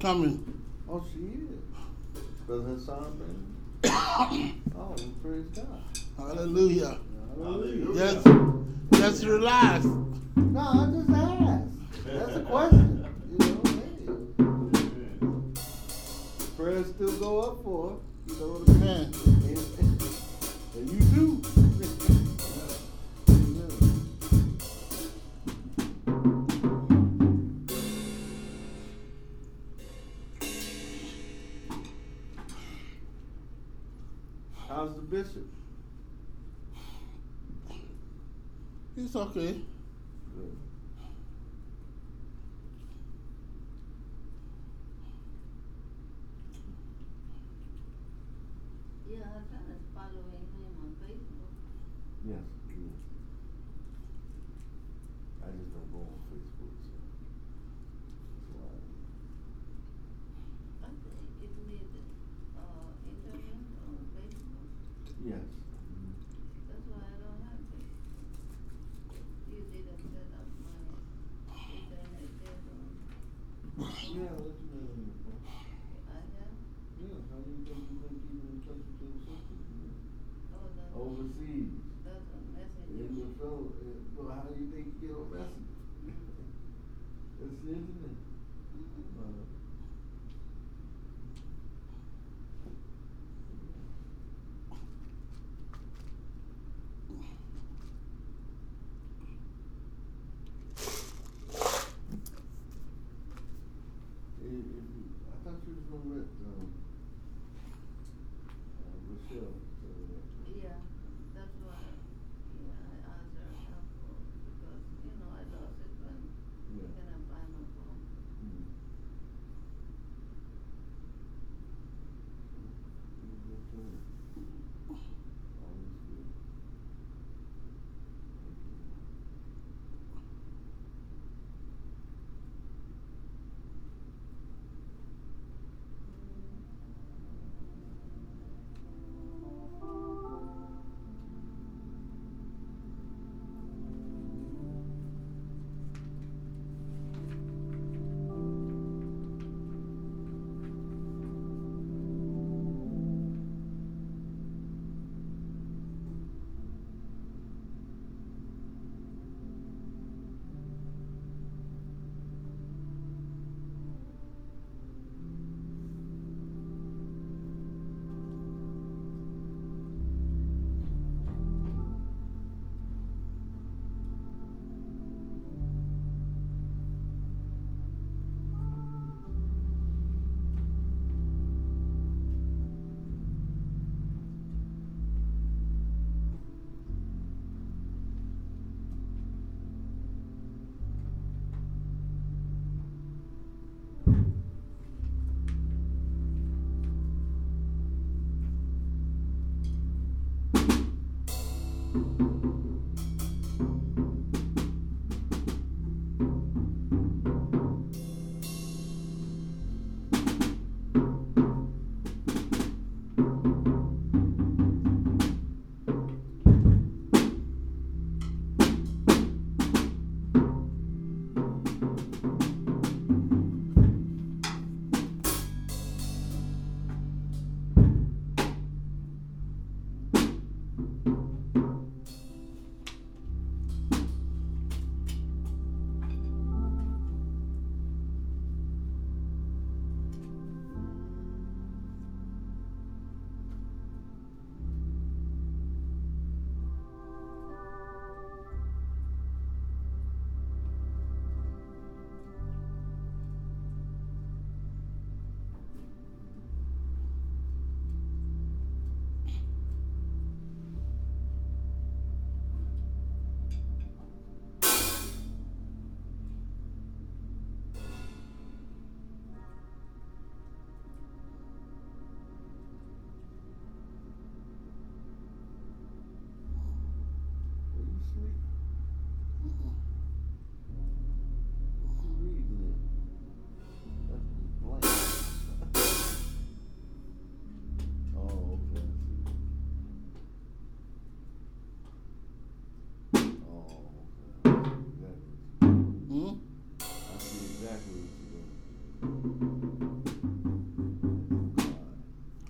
coming. Oh, she is. Brother Hassan, oh, praise God. Hallelujah. Hallelujah. Just, just relax. No, I just asked. That's a question. You know, hey. Prayers still go up for. You know what I'm saying? okay. overseas. That's. In the Phil, so how do you think you get a mm-hmm. message? it's isn't? Mm -hmm. uh,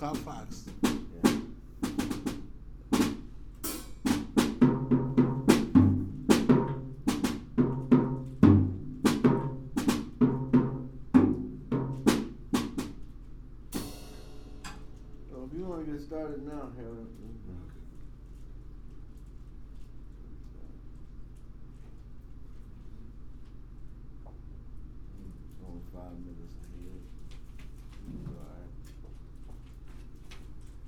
Carfax. Yeah. So if you want to get started now, Harold. Only five minutes ahead. All right.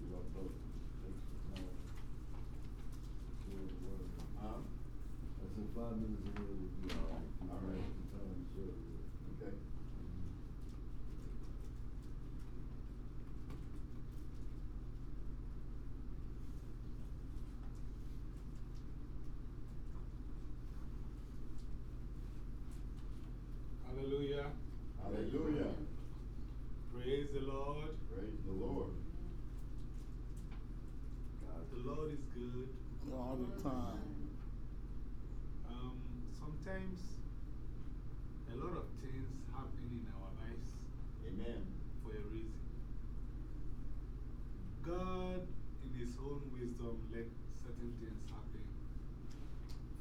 You want both? Takes some time. Share the word. Huh? I said five minutes ahead would be all right. All right. The time to share the word. Okay. Hallelujah. Hallelujah. Praise the Lord. Praise the Lord. The Lord is good. All the time. Um, sometimes a lot of things happen in our lives Amen. for a reason. God, in His own wisdom, let certain things happen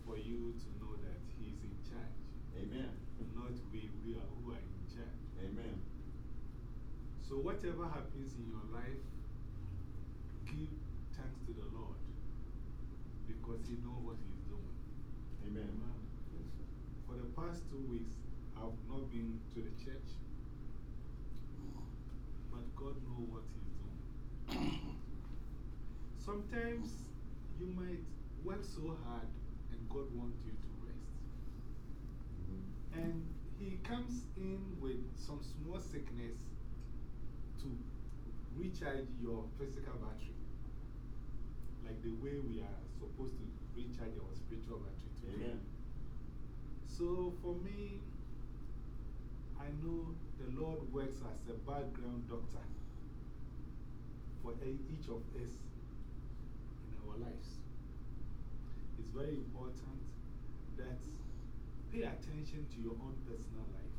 for you to know that He's in charge. Amen. Not we, we are who are in charge. Amen. So, whatever happens in your life, give thanks to the Lord because He knows what He's doing. Amen. Yes. For the past two weeks, I've not been to the church, but God knows what He's doing. Sometimes you might work so hard and God wants you to rest. Mhm. And He comes in with some small sickness recharge your physical battery. Like the way we are supposed to recharge our spiritual battery today. Amen. So for me, I know the Lord works as a background doctor for each of us in our lives. It's very important that pay attention to your own personal life.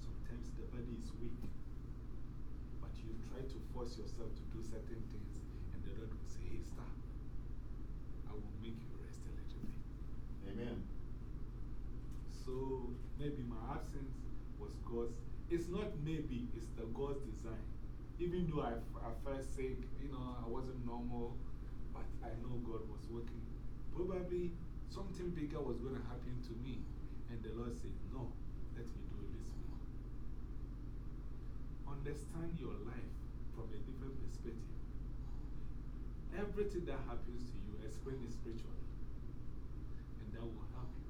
Sometimes the body is weak, try to force yourself to do certain things, and the Lord will say, Hey, stop. I will make you rest a little bit. Amen. So maybe my absence was God's. It's not maybe, it's the God's design. Even though I, I felt sick, you know, I wasn't normal, but I know God was working. Probably something bigger was going to happen to me. And the Lord said, No, let me do this way. Understand your life from a different perspective. Everything that happens to you, explain it spiritually. And that will help you.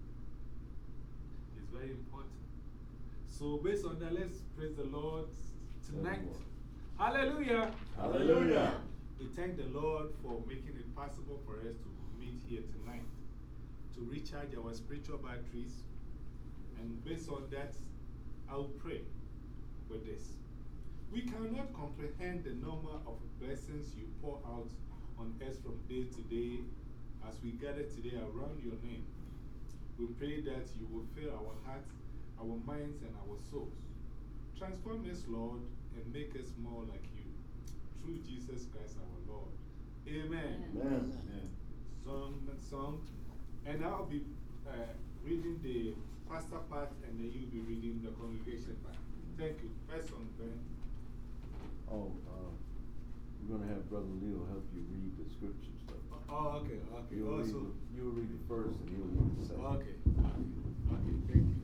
It's very important. So, based on that, let's praise the Lord tonight. Hallelujah. Hallelujah. We thank the Lord for making it possible for us to meet here tonight to recharge our spiritual batteries. And based on that, I'll pray with this. We cannot comprehend the number of blessings you pour out on us from day to day as we gather today around your name. We pray that you will fill our hearts, our minds, and our souls. Transform us, Lord, and make us more like you. Through Jesus Christ our Lord. Amen. Amen. Amen. Song and song. And I'll be uh, reading the pastor part, and then you'll be reading the congregation part. Thank you. First song, Ben. Oh, uh, we're going to have Brother Leo help you read the scripture stuff. Oh, okay, okay. You'll, read Also, the, you'll read the first and he'll read the second. okay. Okay, thank you.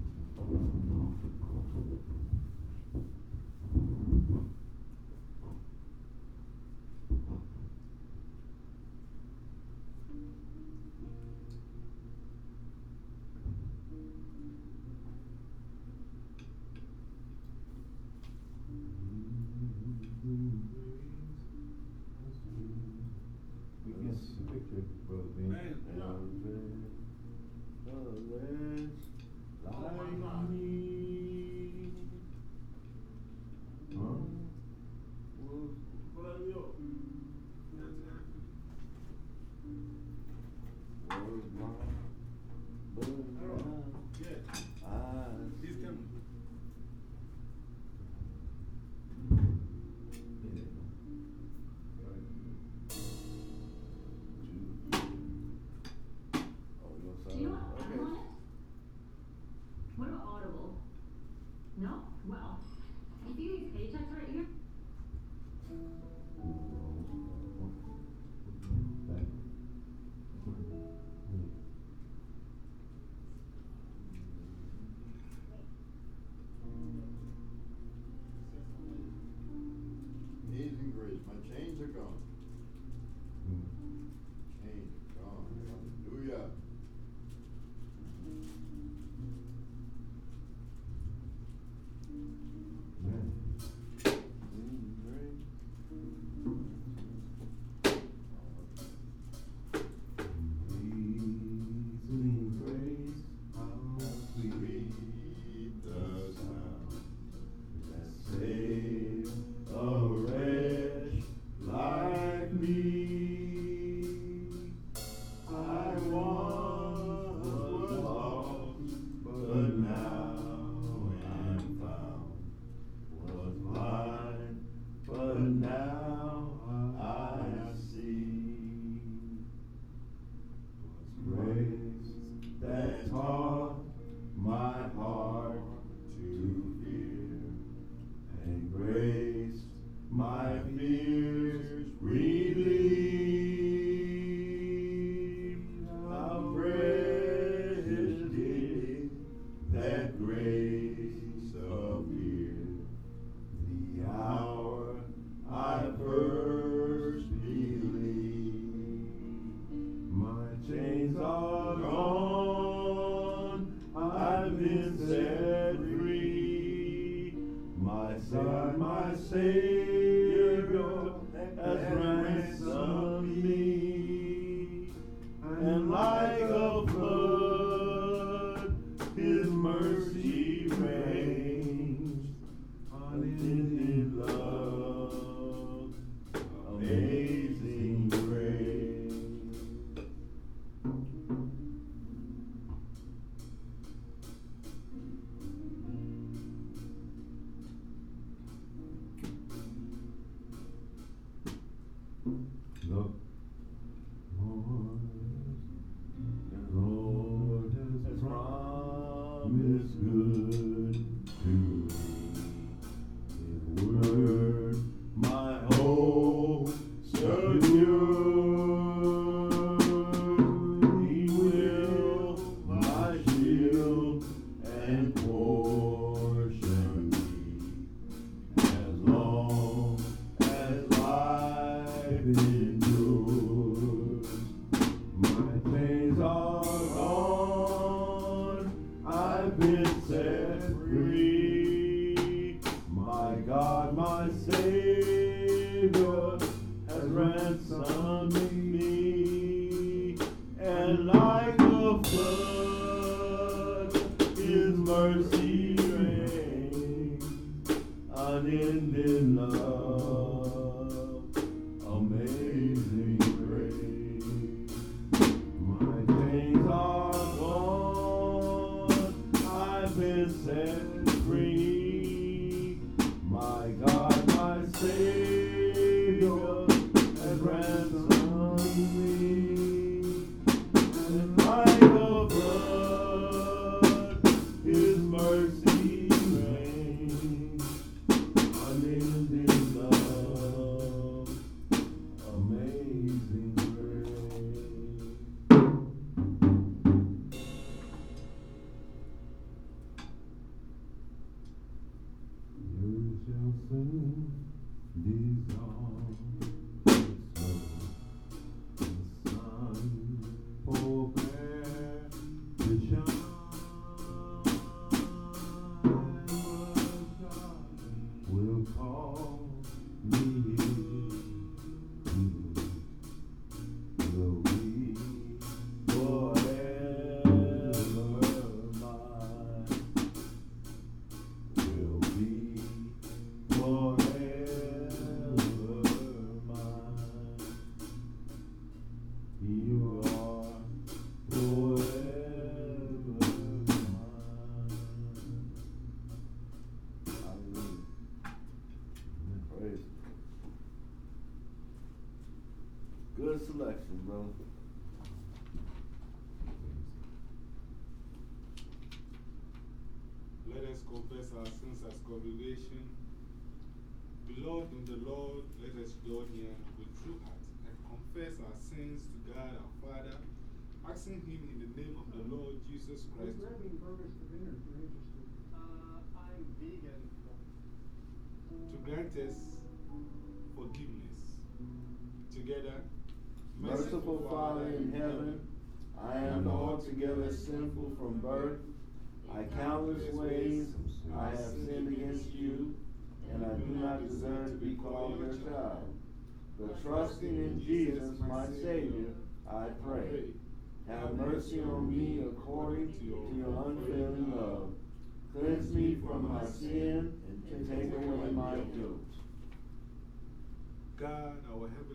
are gone. been every. My son, my Savior. good selection, bro. Let us confess our sins as congregation. Beloved in the Lord, let us draw near with true heart and confess our sins to God our Father, asking Him in the name of the Lord Jesus Christ. Interested? Uh, I'm vegan. To grant us forgiveness. Together, Merciful Father in heaven, I am altogether sinful from birth. I countless ways I have sinned against you, and I do not deserve to be called your child. But trusting in Jesus, my Savior, I pray. Have mercy on me according to your unfailing love. Cleanse me from my sin and take away my guilt. God, our Heavenly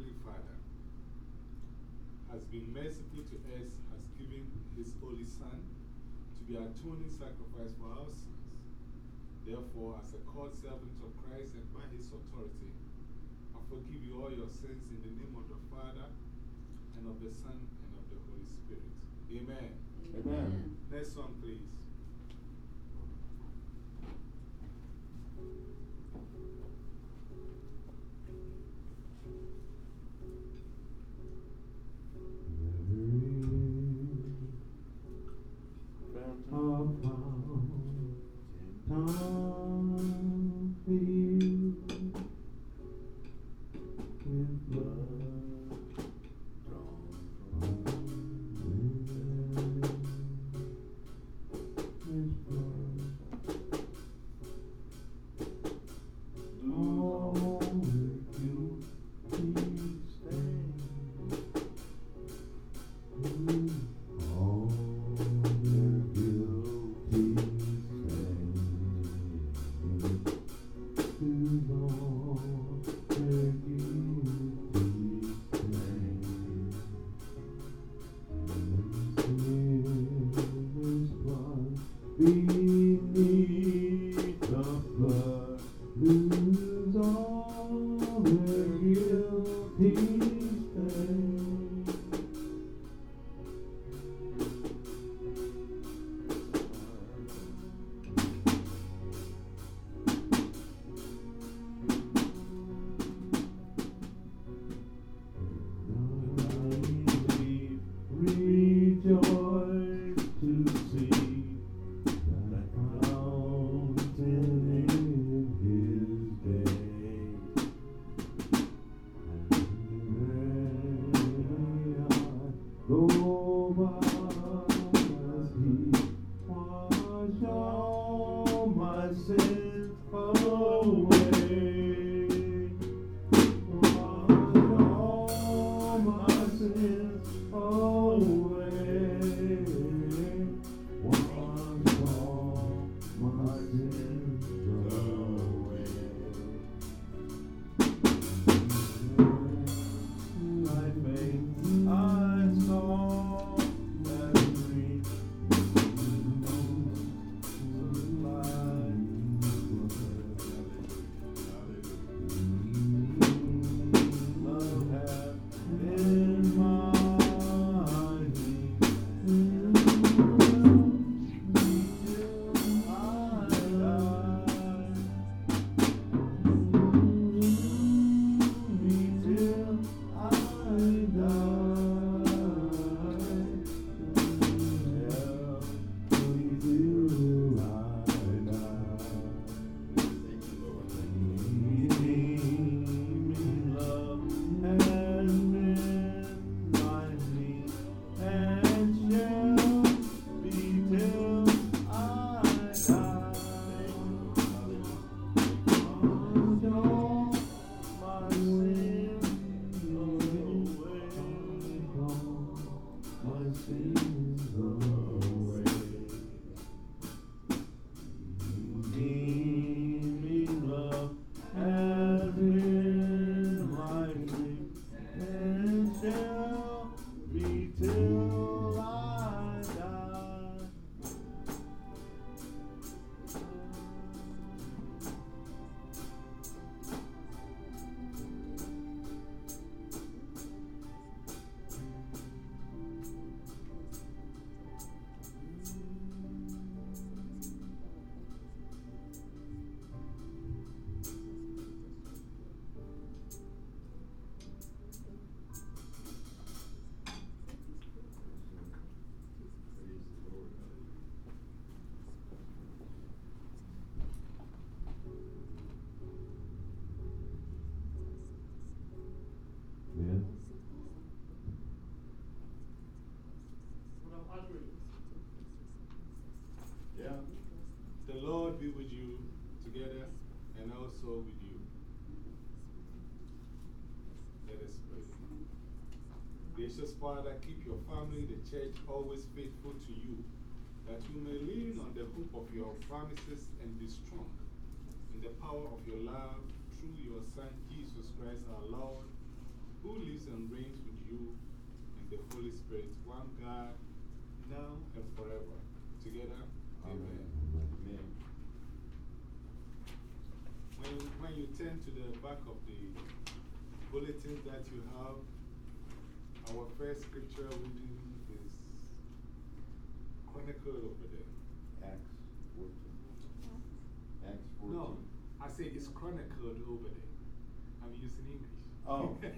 has been merciful to us, has given His only Son to be atoning sacrifice for our sins. Therefore, as a called servant of Christ and by His authority, I forgive you all your sins in the name of the Father, and of the Son, and of the Holy Spirit. Amen. Amen. Next song, please. Also with you. Let us pray. Gracious Father, keep your family, the church, always faithful to you, that you may lean on the hope of your promises and be strong in the power of your love through your Son, Jesus Christ our Lord, who lives and reigns with you in the Holy Spirit, one God, now and forever. Together, amen. Amen. When, when you turn to the back of the bulletin that you have, our first scripture reading is chronicled over there. Acts 14. Acts 14. No, I say it's chronicled over there. I'm using English. Oh, okay.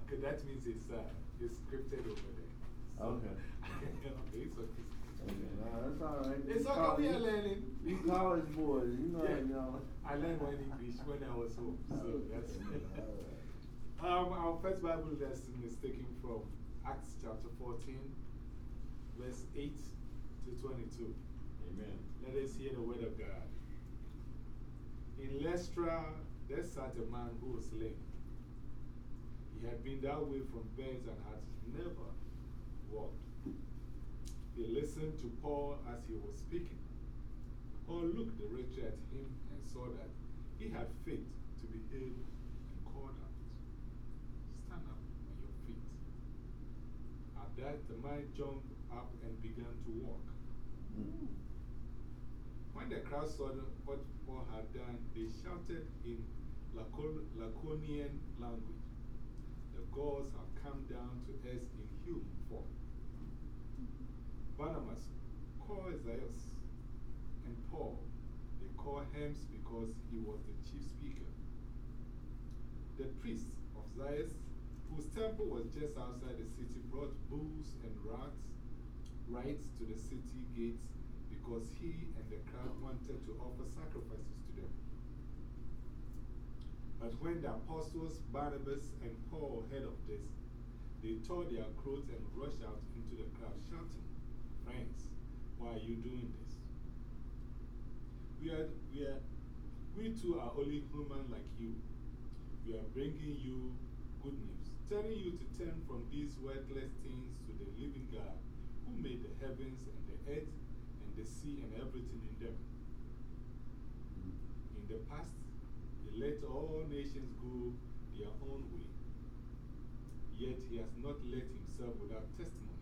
okay, that means it's, uh, it's scripted over there. So- Okay. okay, it's okay. That's all right. It's okay, we are learning. You college boys, you know, Yeah. you know. I learned one English when I was home, so that's All right. Um, our first Bible lesson is taken from Acts chapter 14, verse 8 to 22. Amen. Let us hear the word of God. In Lystra, there sat a man who was lame. He had been that way from birth and had never walked. He listened to Paul as he was speaking. Paul looked directly at him and saw that he had faith to be healed and called out, Stand up on your feet. At that, the man jumped up and began to walk. When the crowd saw what Paul had done, they shouted in Lacon Lycaonian language, The gods have come down to us in human form. Barnabas called Isaias and Paul, they called Hermes because he was the chief speaker. The priest of Zeus, whose temple was just outside the city, brought bulls and rats, rights to the city gates because he and the crowd wanted to offer sacrifices to them. But when the apostles Barnabas and Paul heard of this, they tore their clothes and rushed out into the crowd, shouting, Friends, why are you doing this? We, are, we, are, we too are only human like you. We are bringing you good news, telling you to turn from these worthless things to the living God who made the heavens and the earth and the sea and everything in them. In the past, he let all nations go their own way. Yet he has not let himself without testimony.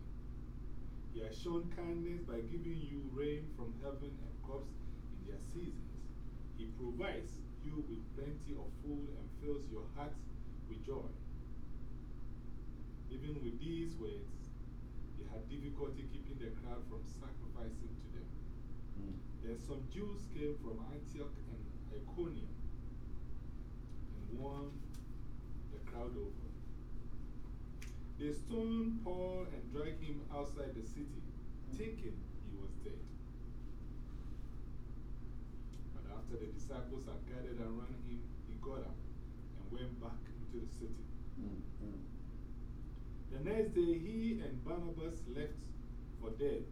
He has shown kindness by giving you rain from heaven and crops in their seasons. He provides you with plenty of food and fills your heart with joy. Even with these words, they had difficulty keeping the crowd from sacrificing to them. Mm. Then some Jews came from Antioch and Iconium and won the crowd over. They stoned Paul and dragged him outside the city, thinking he was Derbe. But after the disciples had gathered around him, he got up and went back into the city. The next day, he and Barnabas left for dead.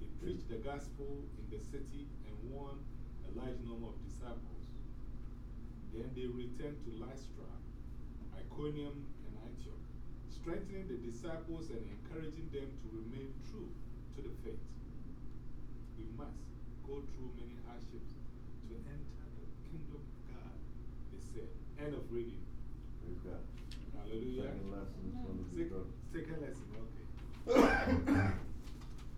They preached the gospel in the city and won a large number of disciples. Then they returned to Lystra, Iconium, strengthening the disciples and encouraging them to remain true to the faith. We must go through many hardships to enter the kingdom of God, they said. End of reading. Praise God. Hallelujah. Second lesson is going to Sec- second lesson, okay.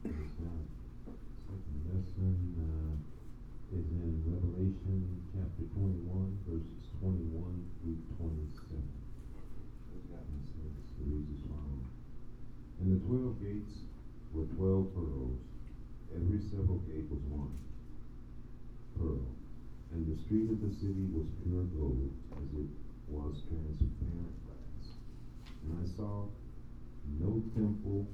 Second lesson uh, is in Revelation chapter 21, verses 21 through 27. Praise God. And so it reads as follows. And the twelve gates were twelve pearls, every several gate was one pearl. And the street of the city was pure gold, as it was transparent glass. And I saw no temple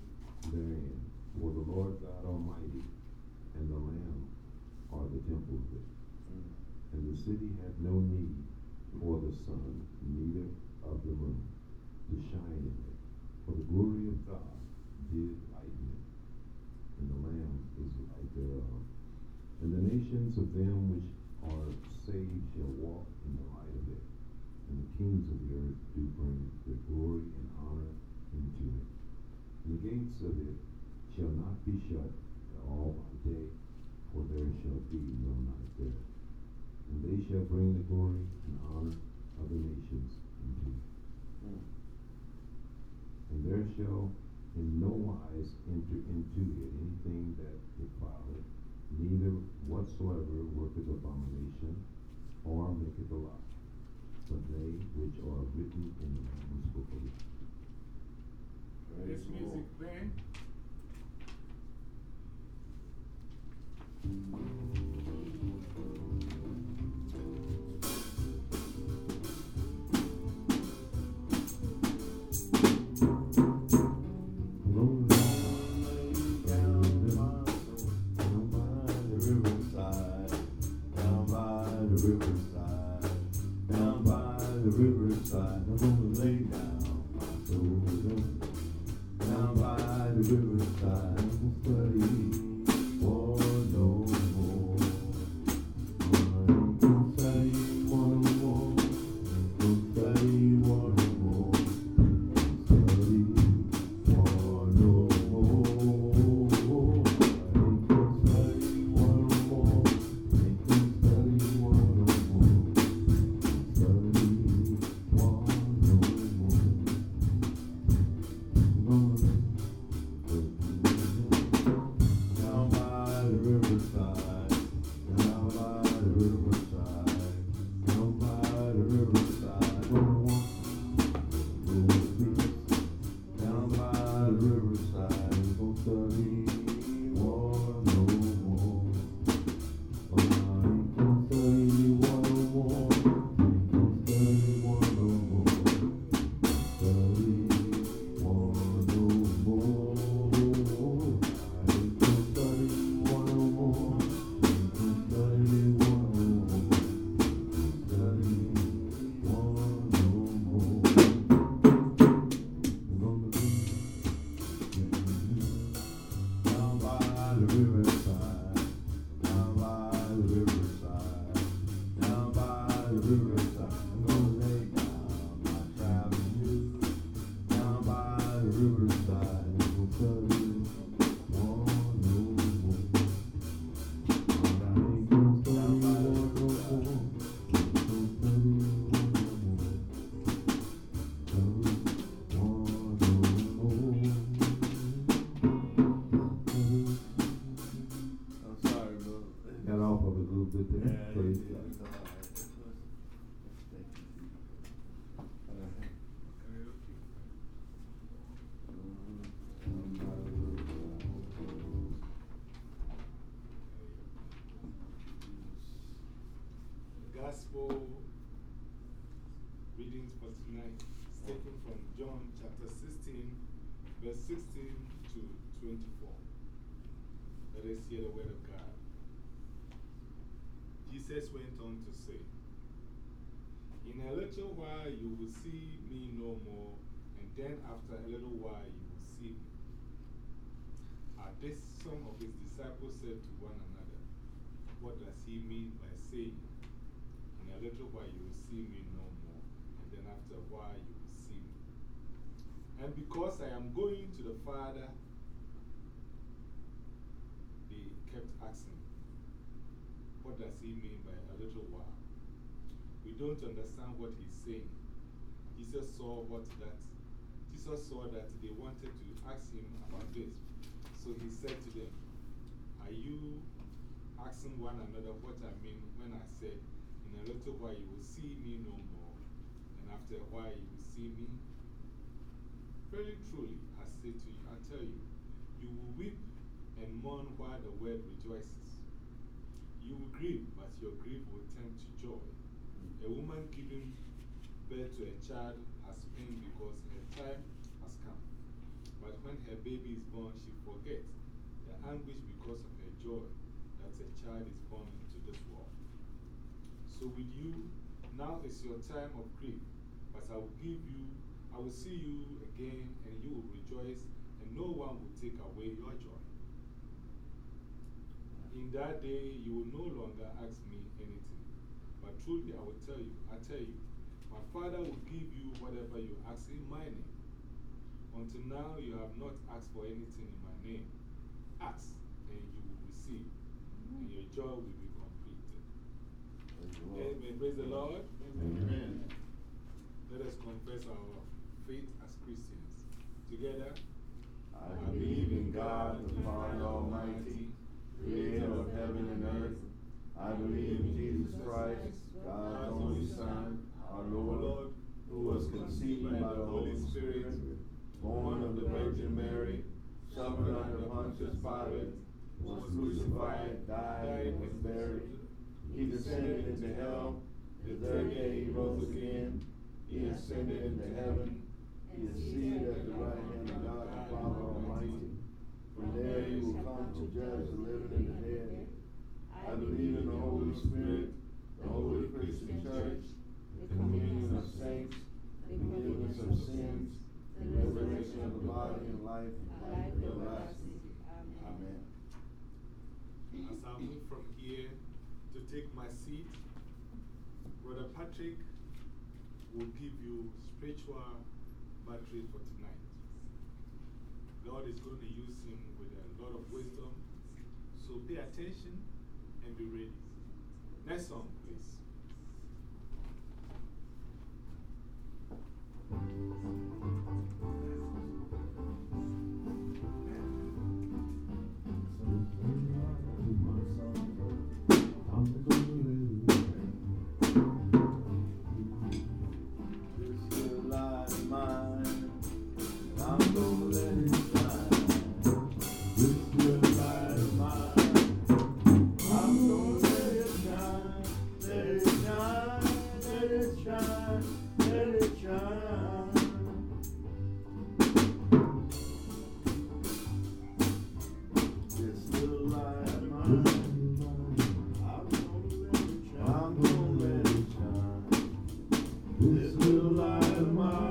therein, for the Lord God Almighty and the Lamb are the temple of it. Mm. And the city had no need for the sun, neither of the moon, to shine in it. For the glory of God did lighten it, and the Lamb is the light thereof. And the nations of them which are saved shall walk in the light of it, and the kings of the earth do bring their glory and honor into it. And the gates of it shall not be shut all by day, for there shall be no night there. And they shall bring the glory and honor of the nations into it. Mm. And there shall in no wise enter into it anything that defileth, neither whatsoever worketh abomination, or maketh a lie, but they which are written in the Lamb's book of life. This Praise the music Lord. Riverside, down by the riverside, I'm gonna lay down my soul down. By the riverside, verse 16 to 24. Let us hear the word of God. Jesus went on to say, In a little while you will see me no more, and then after a little while you will see me. At this, some of his disciples said to one another, What does he mean by saying, In a little while you will see me no more, and then after a while you? And because I am going to the Father, they kept asking, What does he mean by a little while? We don't understand what he's saying. Jesus saw what that, Jesus saw that they wanted to ask him about this. So he said to them, Are you asking one another what I mean when I said, In a little while you will see me no more, and after a while you will see me? Very truly, I say to you, I tell you, you will weep and mourn while the world rejoices. You will grieve, but your grief will turn to joy. A woman giving birth to a child has pain because her time has come. But when her baby is born, she forgets the anguish because of her joy that a child is born into this world. So, with you, now is your time of grief, but I will give you, I will see you again, and you will rejoice, and no one will take away your joy. In that day, you will no longer ask me anything. But truly I will tell you, I tell you, my Father will give you whatever you ask in my name. Until now, you have not asked for anything in my name. Ask, and you will receive, and your joy will be completed. Amen. Praise the Lord. Amen. Let us confess our faith as Christians. Together, I believe in God, the Father Almighty, creator of heaven and earth. I believe in Jesus Christ, God's only Son, our Lord, who was conceived by the Holy Spirit, born of the Virgin Mary, suffered under Pontius Pilate, was crucified, died, and was buried. He descended into hell. The third day he rose again. He ascended into heaven. He is seated at the right hand of God the Father Almighty. From there he will come to judge the living and the dead. I believe in the Holy Spirit, the Holy Christian Church, the communion of saints, the forgiveness of sins, the resurrection of the body and life everlasting. Amen. as I move from here to take my seat, Brother Patrick will give you spiritual for tonight. God is going to use him with a lot of wisdom. So pay attention and be ready. Next song, please. This This little light of mine,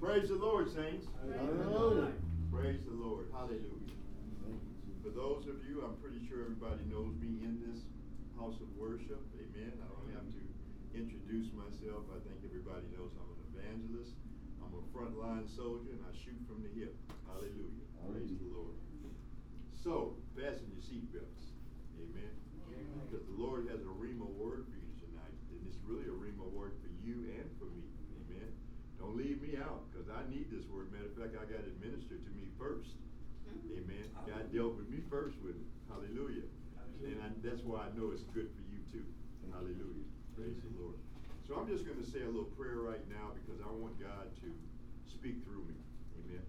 Praise the Lord, saints. Hallelujah. Praise the Lord. Hallelujah. Thank you, Jesus. For those of you, I'm pretty sure everybody knows me in this house of worship. Amen. I don't have to introduce myself. I think everybody knows I'm an evangelist. I'm a frontline soldier and I shoot from the hip. Hallelujah. Praise the Lord. So, fasten your seatbelts. Amen. Because the Lord has a Rhema word for you tonight. And it's really a Rhema word for you and for me. Amen. Don't leave me out because I need this word. Matter of fact, I got it ministered to me first. Mm. Amen. God dealt with me first with it. Hallelujah. And I, that's why I know it's good for you too. Hallelujah. Praise the Lord. So I'm just going to say a little prayer right now because I want God to speak through me. Amen.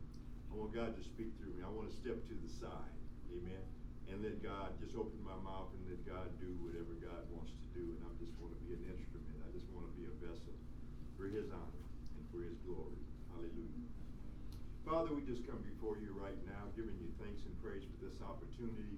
I want God to speak through me. I want to step to the side. Amen. And let God just open my mouth and let God do whatever God wants to do. And I just want to be an instrument. I just want to be a vessel for His honor and for His glory. Hallelujah. Father, we just come before you right now, giving you thanks and praise for this opportunity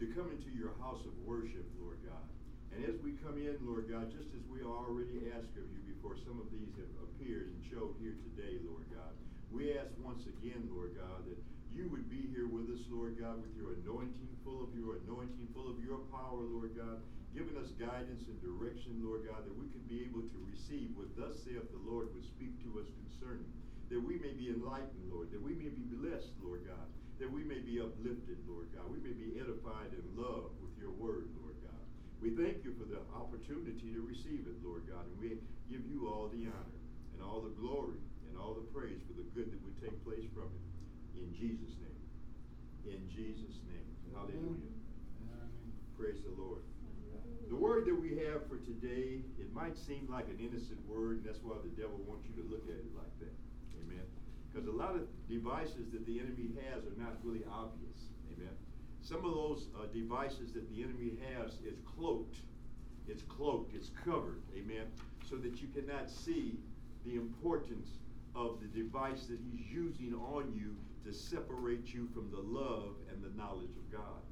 to come into your house of worship, Lord God. And as we come in, Lord God, just as we already asked of you before some of these have appeared and showed here today, Lord God, we ask once again, Lord God, that you would be here with us, Lord God, with your anointing, full of your anointing, full of your power, Lord God, giving us guidance and direction, Lord God, that we could be able to receive what thus saith the Lord would speak to us concerning. That we may be enlightened, Lord, that we may be blessed, Lord God, that we may be uplifted, Lord God, we may be edified in love with your word, Lord God. We thank you for the opportunity to receive it, Lord God, and we give you all the honor and all the glory and all the praise for the good that would take place from it. In Jesus' name. In Jesus' name. Hallelujah. Praise the Lord. The word that we have for today, it might seem like an innocent word, and that's why the devil wants you to look at it like that. Amen. Because a lot of devices that the enemy has are not really obvious. Amen. Some of those uh, devices that the enemy has is cloaked. It's cloaked, it's covered. Amen. So that you cannot see the importance of the device that he's using on you to separate you from the love and the knowledge of God.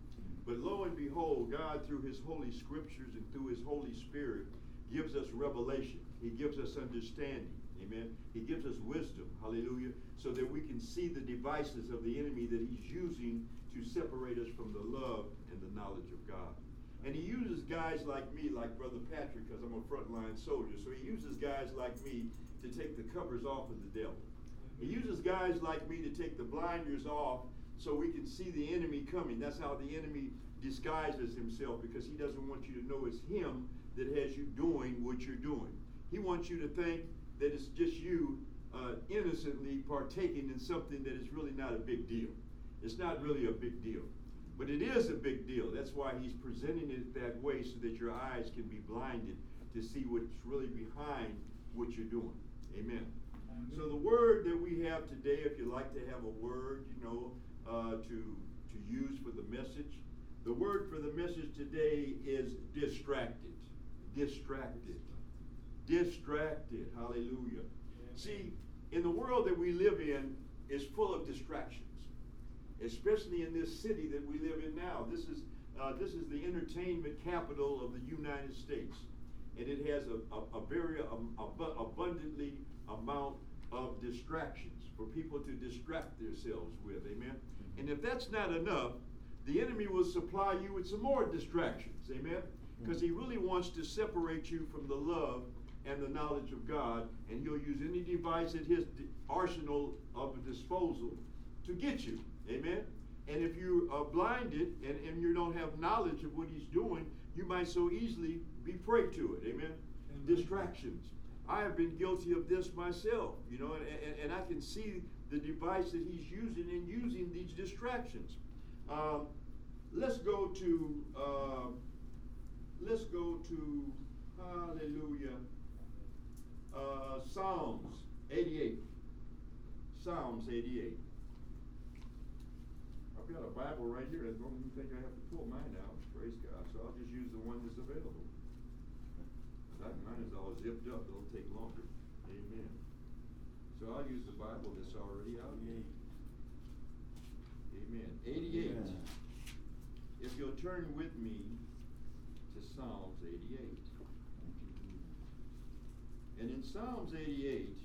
But lo and behold, God, through his holy scriptures and through his Holy Spirit, gives us revelation. He gives us understanding. Amen. He gives us wisdom. Hallelujah. So that we can see the devices of the enemy that he's using to separate us from the love and the knowledge of God. And he uses guys like me, like Brother Patrick, because I'm a frontline soldier. So he uses guys like me to take the covers off of the devil. He uses guys like me to take the blinders off so we can see the enemy coming. That's how the enemy disguises himself because he doesn't want you to know it's him that has you doing what you're doing. He wants you to think that it's just you uh, innocently partaking in something that is really not a big deal. It's not really a big deal. But it is a big deal. That's why he's presenting it that way so that your eyes can be blinded to see what's really behind what you're doing. Amen. So the word that we have today, if you like to have a word, you know, uh, to to use for the message, the word for the message today is distracted. Distracted. Distracted. Hallelujah. See, in the world that we live in is full of distractions, especially in this city that we live in now. This is uh, this is the entertainment capital of the United States, and it has a, a, a very um, ab- abundantly amount of distractions for people to distract themselves with. Amen. And if that's not enough, the enemy will supply you with some more distractions. Amen. Mm. Because he really wants to separate you from the love and the knowledge of God, and he'll use any device at his arsenal of disposal to get you. Amen. And if you are blinded and, and you don't have knowledge of what he's doing, you might so easily be prey to it. Amen. Amen. Distractions. I have been guilty of this myself, you know, and, and, and I can see the device that he's using in using these distractions. Um, let's go to uh, let's go to Hallelujah. Uh, Psalms 88. Psalms 88. I've got a Bible right here. I don't even think I have to pull mine out. Praise God. So I'll just use the one that's available. That mine is all zipped up. It'll take longer. Amen. So I'll use the Bible that's already out here. Amen. 88. Amen. If you'll turn with me to Psalms 88. And in Psalms 88,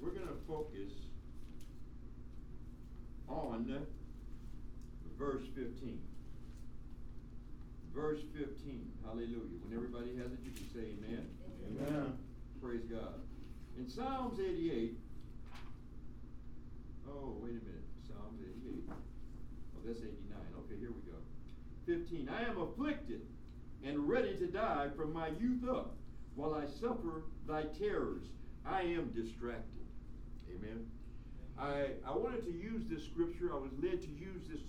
we're going to focus on verse 15. Verse 15. Hallelujah. When everybody has it, you can say amen. Amen. Praise God. In Psalms 88, oh, wait a minute. Psalms 88. Oh, that's 89. Okay, here we go. 15. I am afflicted and ready to die from my youth up. While I suffer thy terrors, I am distracted. Amen. I, I wanted to use this scripture. I was led to use this,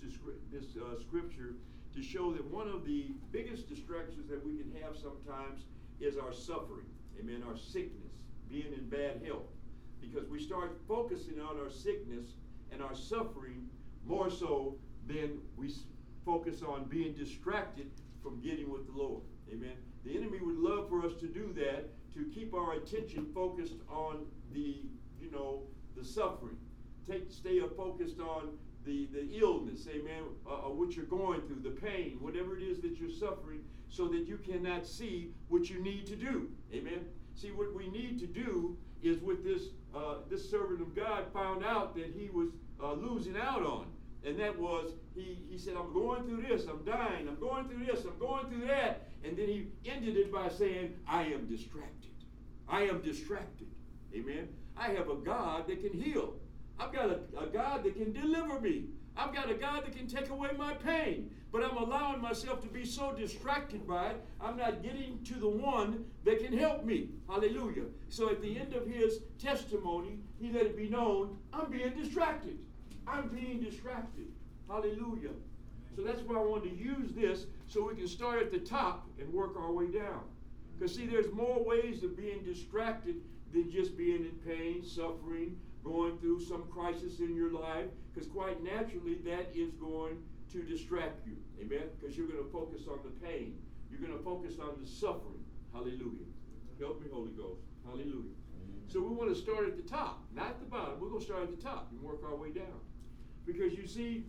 this uh, scripture to show that one of the biggest distractions that we can have sometimes is our suffering. Amen. Our sickness, being in bad health. Because we start focusing on our sickness and our suffering more so than we focus on being distracted from getting with the Lord. Amen. The enemy would love for us to do that, to keep our attention focused on the, you know, the suffering. Take, stay focused on the, the illness, amen, uh, uh, what you're going through, the pain, whatever it is that you're suffering, so that you cannot see what you need to do. Amen. See, what we need to do is with this, uh, this servant of God found out that he was uh, losing out on. And that was, he, he said, I'm going through this, I'm dying, I'm going through this, I'm going through that. And then he ended it by saying, I am distracted. I am distracted. Amen. I have a God that can heal. I've got a, a God that can deliver me. I've got a God that can take away my pain. But I'm allowing myself to be so distracted by it, I'm not getting to the one that can help me. Hallelujah. So at the end of his testimony, he let it be known I'm being distracted. I'm being distracted. Hallelujah. So that's why I wanted to use this so we can start at the top and work our way down. Because, see, there's more ways of being distracted than just being in pain, suffering, going through some crisis in your life. Because, quite naturally, that is going to distract you. Amen? Because you're going to focus on the pain, you're going to focus on the suffering. Hallelujah. Help me, Holy Ghost. Hallelujah. So, we want to start at the top, not the bottom. We're going to start at the top and work our way down. Because, you see,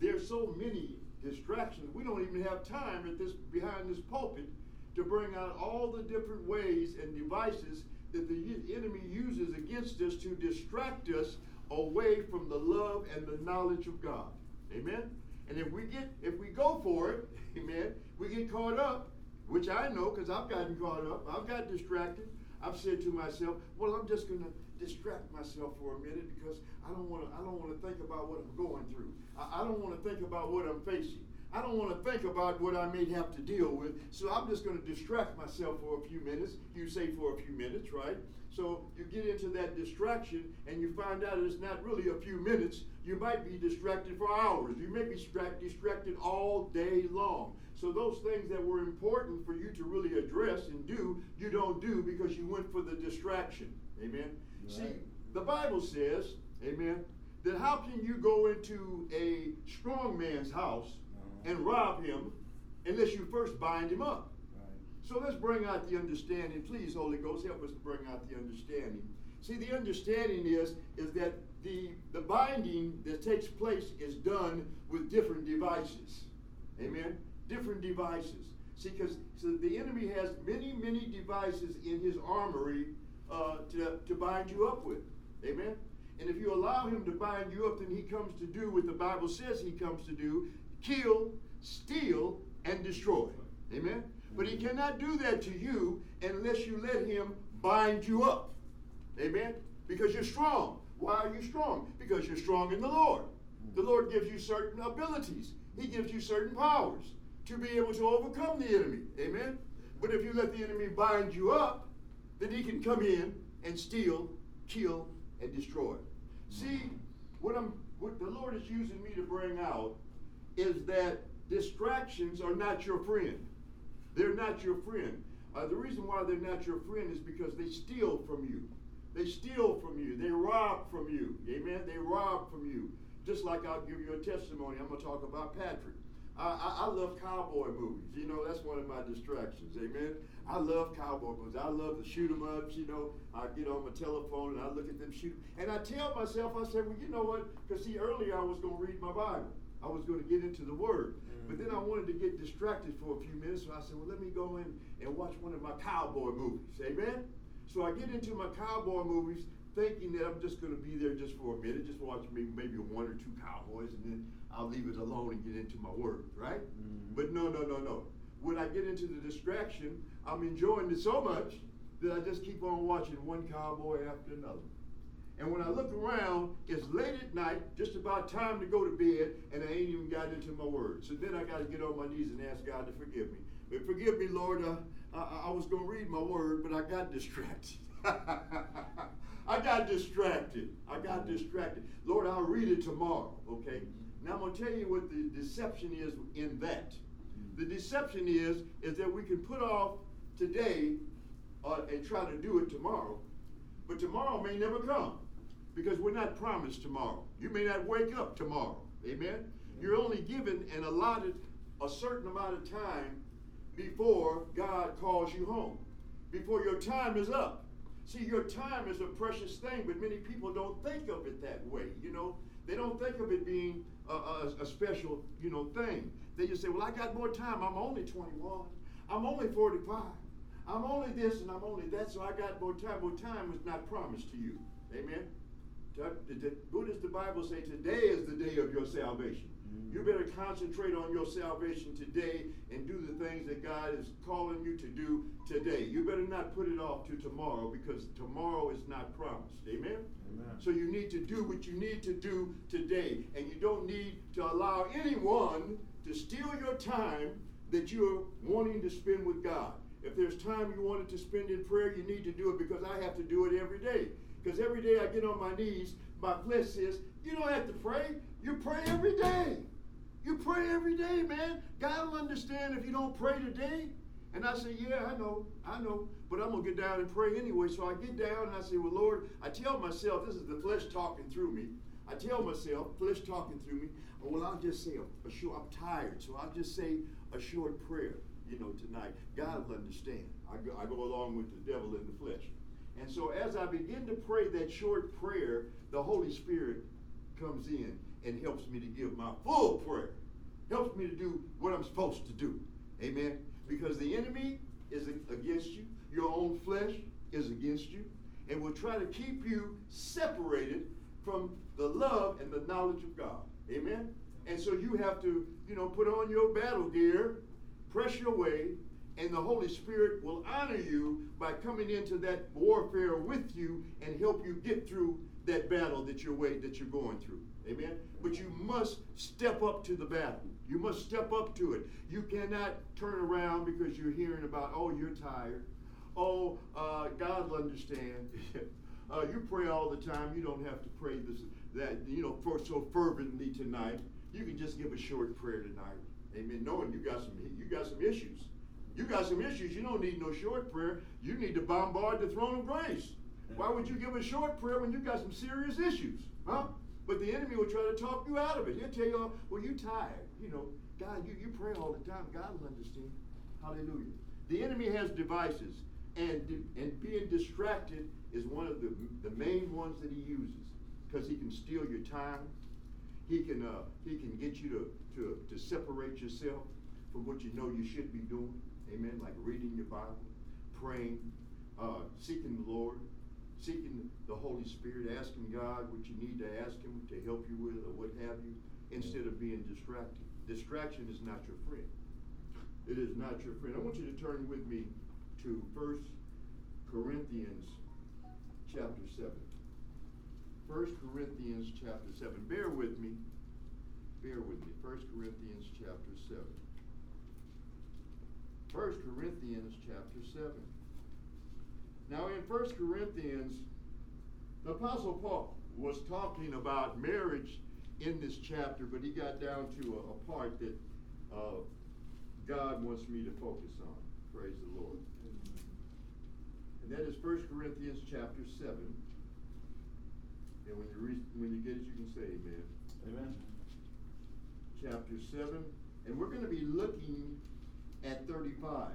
there's so many distractions. We don't even have time at this behind this pulpit to bring out all the different ways and devices that the enemy uses against us to distract us away from the love and the knowledge of God. Amen. And if we get if we go for it, amen, we get caught up, which I know because I've gotten caught up. I've got distracted. I've said to myself, well, I'm just going to distract myself for a minute because I don't want to. I don't want to think about what I'm going through. I, I don't want to think about what I'm facing. I don't want to think about what I may have to deal with. So I'm just going to distract myself for a few minutes. You say for a few minutes, right? So you get into that distraction and you find out it's not really a few minutes. You might be distracted for hours. You may be distract, distracted all day long. So those things that were important for you to really address and do, you don't do because you went for the distraction. Amen. See, the Bible says, amen, that how can you go into a strong man's house uh-huh. and rob him unless you first bind him up? So let's bring out the understanding. Please, Holy Ghost, help us to bring out the understanding. See, the understanding is, is that the, the binding that takes place is done with different devices. Amen? Different devices. See, because so the enemy has many, many devices in his armory uh, to, to bind you up with. Amen? And if you allow him to bind you up, then he comes to do what the Bible says he comes to do kill, steal, and destroy. Amen? But he cannot do that to you unless you let him bind you up. Amen? Because you're strong. Why are you strong? Because you're strong in the Lord. The Lord gives you certain abilities, He gives you certain powers to be able to overcome the enemy. Amen? But if you let the enemy bind you up, then he can come in and steal, kill, and destroy. See, what I'm what the Lord is using me to bring out is that distractions are not your friend. They're not your friend. Uh, the reason why they're not your friend is because they steal from you. They steal from you. They rob from you. Amen. They rob from you. Just like I'll give you a testimony. I'm going to talk about Patrick. I, I, love cowboy movies. You know, that's one of my distractions. Amen. I love cowboy movies. I love to shoot 'em ups. You know, I get on my telephone and I look at them shoot. And I tell myself, I said, well, you know what? Because see, earlier I was going to read my Bible. I was going to get into the Word. But then I wanted to get distracted for a few minutes, so I said, well, let me go in and watch one of my cowboy movies. Amen? So I get into my cowboy movies thinking that I'm just going to be there just for a minute, just watch maybe, maybe one or two cowboys, and then I'll leave it alone and get into my work, right? Mm-hmm. But no, no, no, no. When I get into the distraction, I'm enjoying it so much that I just keep on watching one cowboy after another. And when I look around, it's late at night, just about time to go to bed, and I ain't even got into my word. So then I got to get on my knees and ask God to forgive me. But forgive me, Lord. Uh, I, I was going to read my word, but I got distracted. I got distracted. I got distracted. Lord, I'll read it tomorrow, okay? Now I'm going to tell you what the deception is in that. The deception is is that we can put off today uh, and try to do it tomorrow. But tomorrow may never come because we're not promised tomorrow. You may not wake up tomorrow. Amen? You're only given and allotted a certain amount of time before God calls you home, before your time is up. See, your time is a precious thing, but many people don't think of it that way. You know, they don't think of it being a, a, a special, you know, thing. They just say, "Well, I got more time. I'm only 21. I'm only 45. I'm only this and I'm only that, so I got more time." Well, time was not promised to you. Amen. What does the Bible say? Today is the day of your salvation. Mm-hmm. You better concentrate on your salvation today and do the things that God is calling you to do today. You better not put it off to tomorrow because tomorrow is not promised. Amen? Amen. So you need to do what you need to do today. And you don't need to allow anyone to steal your time that you're wanting to spend with God. If there's time you wanted to spend in prayer, you need to do it because I have to do it every day. Because every day I get on my knees, my flesh says, You don't have to pray. You pray every day. You pray every day, man. God will understand if you don't pray today. And I say, Yeah, I know, I know. But I'm going to get down and pray anyway. So I get down and I say, Well, Lord, I tell myself, this is the flesh talking through me. I tell myself, flesh talking through me, oh, well, I'll just say a, a short, I'm tired, so I'll just say a short prayer, you know, tonight. God will understand. I go, I go along with the devil in the flesh. And so as I begin to pray that short prayer, the Holy Spirit comes in and helps me to give my full prayer. Helps me to do what I'm supposed to do. Amen. Because the enemy is against you, your own flesh is against you, and will try to keep you separated from the love and the knowledge of God. Amen. And so you have to, you know, put on your battle gear, press your way, and the Holy Spirit will honor you by coming into that warfare with you and help you get through that battle that you're that you're going through. Amen. But you must step up to the battle. You must step up to it. You cannot turn around because you're hearing about, oh, you're tired. Oh, uh, God will understand. uh, you pray all the time. You don't have to pray this, that, you know, for so fervently tonight. You can just give a short prayer tonight. Amen. Knowing you got some, you got some issues. You got some issues. You don't need no short prayer. You need to bombard the throne of grace. Why would you give a short prayer when you got some serious issues? Huh? But the enemy will try to talk you out of it. He'll tell you, well, you tired. You know, God, you, you pray all the time. God will understand. Hallelujah. The enemy has devices, and, and being distracted is one of the, the main ones that he uses because he can steal your time. He can, uh, he can get you to, to, to separate yourself from what you know you should be doing. Amen. Like reading your Bible, praying, uh, seeking the Lord, seeking the Holy Spirit, asking God what you need to ask Him to help you with or what have you, instead of being distracted. Distraction is not your friend. It is not your friend. I want you to turn with me to First Corinthians chapter 7. First Corinthians chapter 7. Bear with me. Bear with me. First Corinthians chapter 7. First Corinthians chapter 7. Now in First Corinthians, the Apostle Paul was talking about marriage in this chapter, but he got down to a, a part that uh, God wants me to focus on. Praise the Lord. And that is First Corinthians chapter 7. And when you, read, when you get it, you can say amen. Amen. Chapter 7. And we're going to be looking at 35.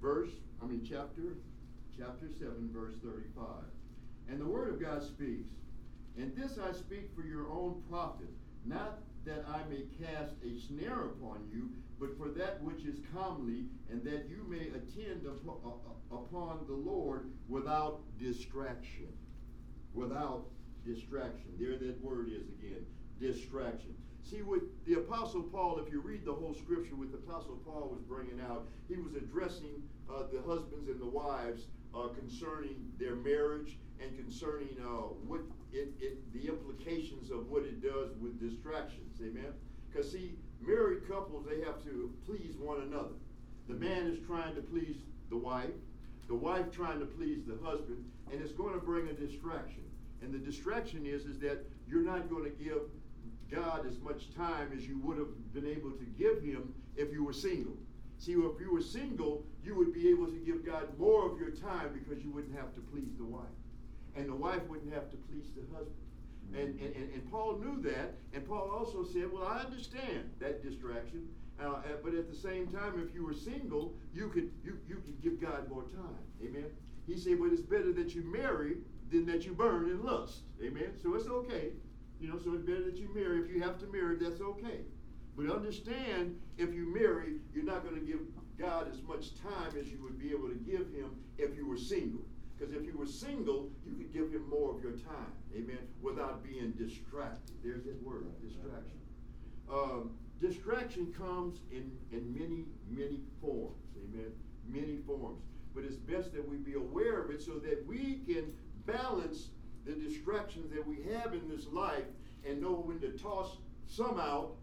Verse, I mean, chapter, chapter 7, verse 35. And the Word of God speaks, And this I speak for your own profit, not that I may cast a snare upon you, but for that which is comely, and that you may attend upon uh, uh, the Lord without distraction. Without distraction. There that word is again, distraction. See, what the Apostle Paul, if you read the whole scripture, what the Apostle Paul was bringing out, he was addressing uh, the husbands and the wives uh, concerning their marriage and concerning uh, what it, it, the implications of what it does with distractions. Amen? Because, see, married couples, they have to please one another. The man is trying to please the wife, the wife trying to please the husband, and it's going to bring a distraction. And the distraction is, is that you're not going to give God as much time as you would have been able to give him if you were single. See, if you were single, you would be able to give God more of your time because you wouldn't have to please the wife. And the wife wouldn't have to please the husband. And, and, and, Paul knew that, and Paul also said, Well, I understand that distraction. Uh, uh, but at the same time, if you were single, you could you, you could give God more time. Amen. He said, But it's better that you marry than that you burn in lust. Amen. So it's okay. You know, so it's better that you marry. If you have to marry, that's okay. But understand, if you marry, you're not going to give God as much time as you would be able to give him if you were single. Because if you were single, you could give him more of your time, amen, without being distracted. There's that word, distraction. Um, distraction comes in, in many, many forms, amen, many forms. But it's best that we be aware of it so that we can balance the distractions that we have in this life and know when to toss some out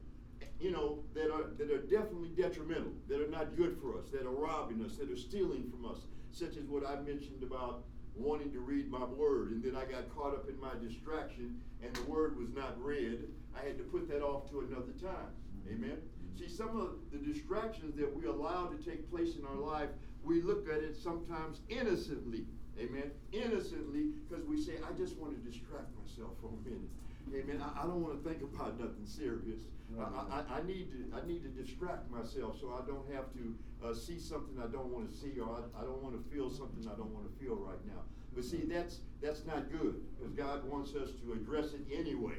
you know, that are that are definitely detrimental, that are not good for us, that are robbing us, that are stealing from us, such as what I mentioned about wanting to read my word, and then I got caught up in my distraction, and the word was not read. I had to put that off to another time. Amen. See, some of the distractions that we allow to take place in our life, we look at it sometimes innocently. Amen. Innocently, because we say, I just want to distract myself for a minute. Amen. I, I don't want to think about nothing serious. I, I, I, need to I need to distract myself so I don't have to uh, see something I don't want to see or I, I don't want to feel something I don't want to feel right now. But see, that's that's not good because God wants us to address it anyway.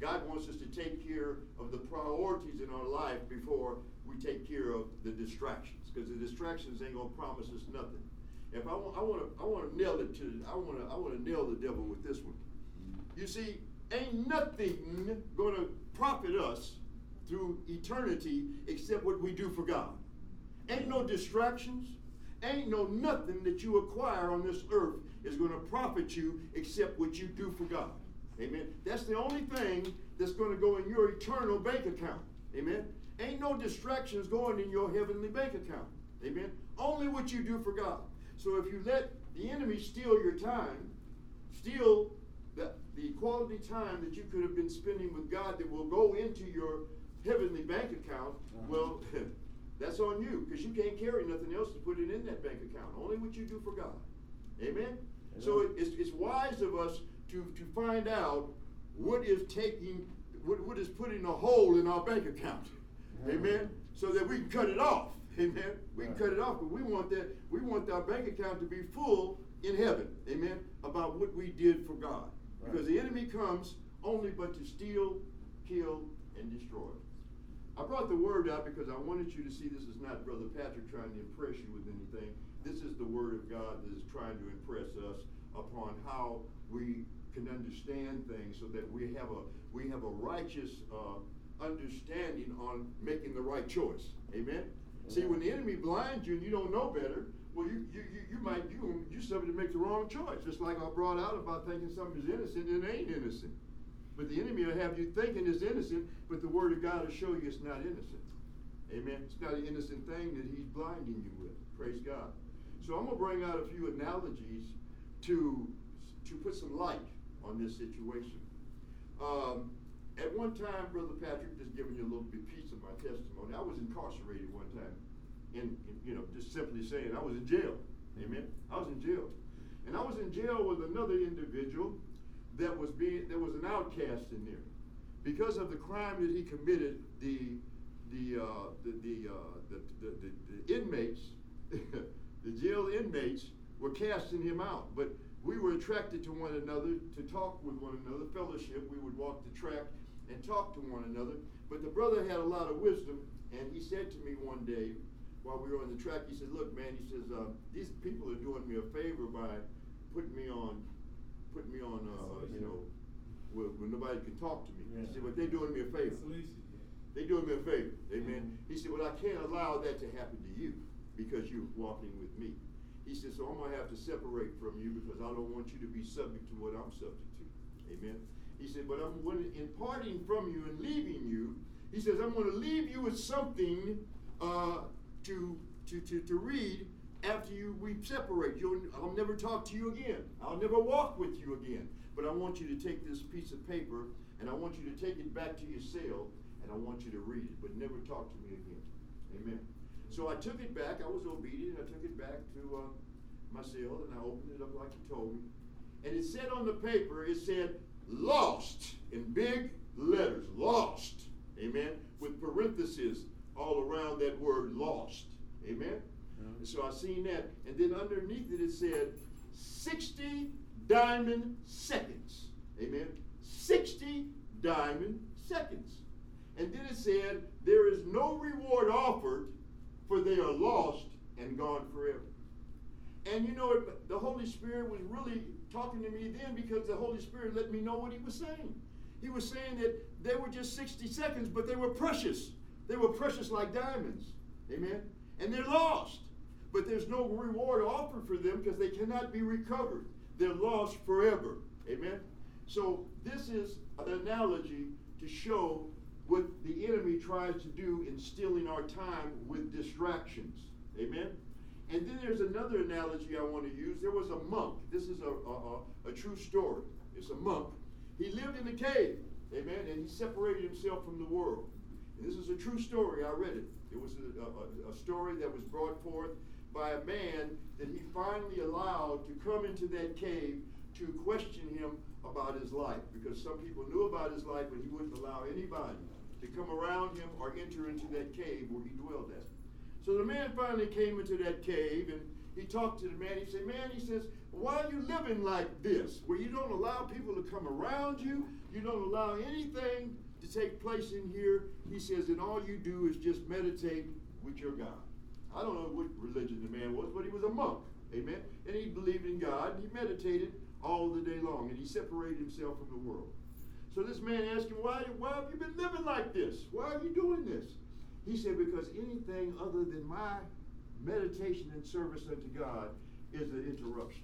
God wants us to take care of the priorities in our life before we take care of the distractions because the distractions ain't gonna promise us nothing. If I want, I want to, I want to nail it to, I want to, I want to nail the devil with this one. You see, ain't nothing going to profit us through eternity except what we do for God. Ain't no distractions, ain't no nothing that you acquire on this earth is going to profit you except what you do for God. Amen. That's the only thing that's going to go in your eternal bank account. Amen. Ain't no distractions going in your heavenly bank account. Amen. Only what you do for God. So if you let the enemy steal your time, steal the, the quality time that you could have been spending with God that will go into your heavenly bank account, uh-huh. well, that's on you because you can't carry nothing else to put it in that bank account. Only what you do for God. Amen? So it's, it's wise of us to, to find out what is taking, what, what is putting a hole in our bank account. Amen? So that we can cut it off. Amen? We can cut it off, but we want that, we want our bank account to be full in heaven. Amen? About what we did for God. Because the enemy comes only but to steal, kill, and destroy. I brought the word out because I wanted you to see this is not Brother Patrick trying to impress you with anything. This is the word of God that is trying to impress us upon how we can understand things so that we have a we have a righteous uh, understanding on making the right choice. Amen. See, when the enemy blinds you and you don't know better, well, you you, you, you might you you somebody to make the wrong choice. Just like I brought out about thinking something is innocent and it ain't innocent. But the enemy will have you thinking it's innocent, but the word of God will show you it's not innocent. Amen. It's not an innocent thing that he's blinding you with. Praise God. So I'm gonna bring out a few analogies to to put some light on this situation. Um, one time, Brother Patrick, just giving you a little bit piece of my testimony. I was incarcerated one time, And, in you know, just simply saying I was in jail. Amen. I was in jail, and I was in jail with another individual that was being there was an outcast in there because of the crime that he committed. The the uh, the the, uh, the, the, the, the inmates, the jail inmates, were casting him out. But we were attracted to one another to talk with one another, fellowship. We would walk the track and talk to one another. But the brother had a lot of wisdom, and he said to me one day while we were on the track, he said, "Look, man," he says, uh, "These people are doing me a favor by putting me on putting me on, uh, you know, where, where nobody can talk to me. Yeah. He said, but they're doing me a favor. They're doing me a favor. Amen. He said, well, I can't allow that to happen to you because you're walking with me. He said, so I'm going to have to separate from you because I don't want you to be subject to what I'm subject to. Amen. He said, but I'm in parting from you and leaving you, he says, I'm going to leave you with something uh, to, to, to, to read after you we separate. you I'll never talk to you again. I'll never walk with you again. But I want you to take this piece of paper and I want you to take it back to your cell and I want you to read it, but never talk to me again. Amen. So I took it back. I was obedient. I took it back to uh, my cell and I opened it up like he told me. And it said on the paper, it said, lost in big letters. Lost. Amen. With parentheses all around that word lost. Amen. And so I seen that. And then underneath it, it said 60 diamond seconds. Amen. 60 diamond seconds. And then it said, There is no reward offered, for they are lost and gone forever. And you know, the Holy Spirit was really talking to me then because the Holy Spirit let me know what He was saying. He was saying that they were just 60 seconds, but they were precious. They were precious like diamonds. Amen. And they're lost. But there's no reward offered for them because they cannot be recovered. They're lost forever. Amen. So this is an analogy to show what the enemy tries to do in stealing our time with distractions. Amen. And then there's another analogy I want to use. There was a monk. This is a, a, a, true story. It's a monk. He lived in a cave. Amen. And he separated himself from the world. And this is a true story. I read it. It was a, a, a story that was brought forth by a man that he finally allowed to come into that cave to question him about his life because some people knew about his life, but he wouldn't allow anybody to come around him or enter into that cave where he dwelled at. So the man finally came into that cave and he talked to the man. He said, Man, he says, why are you living like this? Where you don't allow people to come around you, you don't allow anything to take place in here. He says, and all you do is just meditate with your God. I don't know what religion the man was, but he was a monk. Amen. And he believed in God. And he meditated all the day long. And he separated himself from the world. So this man asked him, why, why have you been living like this? Why are you doing this? He said, because anything other than my meditation and service unto God is an interruption.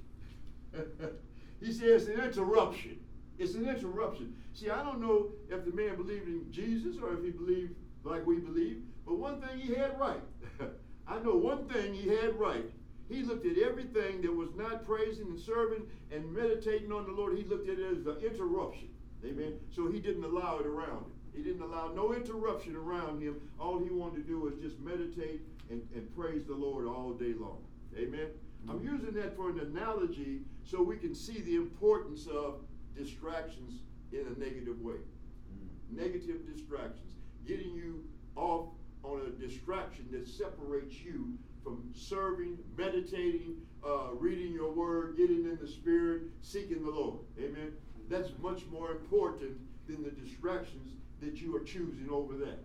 he says it's an interruption. It's an interruption. See, I don't know if the man believed in Jesus or if he believed like we believe, but one thing he had right. I know one thing he had right. He looked at everything that was not praising and serving and meditating on the Lord, he looked at it as an interruption. Amen. So he didn't allow it around him. He didn't allow no interruption around him. All he wanted to do was just meditate and, and praise the Lord all day long. Amen. Mm-hmm. I'm using that for an analogy so we can see the importance of distractions in a negative way. Mm-hmm. Negative distractions. Getting you off on a distraction that separates you from serving, meditating, uh, reading your word, getting in the spirit, seeking the Lord. Amen. That's much more important than the distractions that you are choosing over that.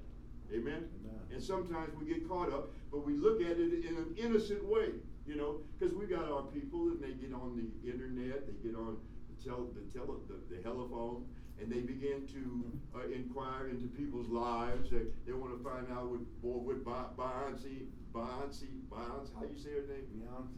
Amen? Amen. And sometimes we get caught up, but we look at it in an innocent way, you know, because we got our people and they get on the internet, they get on the, tel- the, tele- the, the telephone, and they begin to uh, inquire into people's lives. They, they want to find out what, boy, what Beyonce, Beyonce, Beyonce, how you say her name?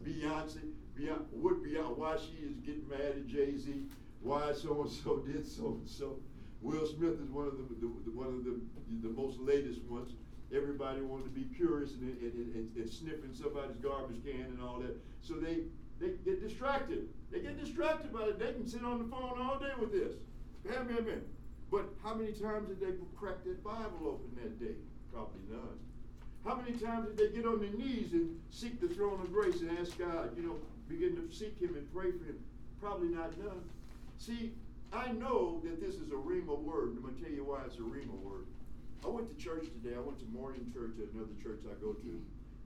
Beyonce. Beyonce, Beyonce, what Beyonce, why she is getting mad at Jay Z, why so and so did so and so. Will Smith is one of the, the, the one of the the most latest ones. Everybody wanted to be curious and, and, and, and, sniffing somebody's garbage can and all that. So they they get distracted. They get distracted by it. They can sit on the phone all day with this. Bam, bam, bam. But how many times did they crack that Bible open that day? Probably none. How many times did they get on their knees and seek the throne of grace and ask God, you know, begin to seek Him and pray for Him? Probably not none. See, I know that this is a Rhema word. I'm going to tell you why it's a Rhema word. I went to church today. I went to morning church at another church I go to.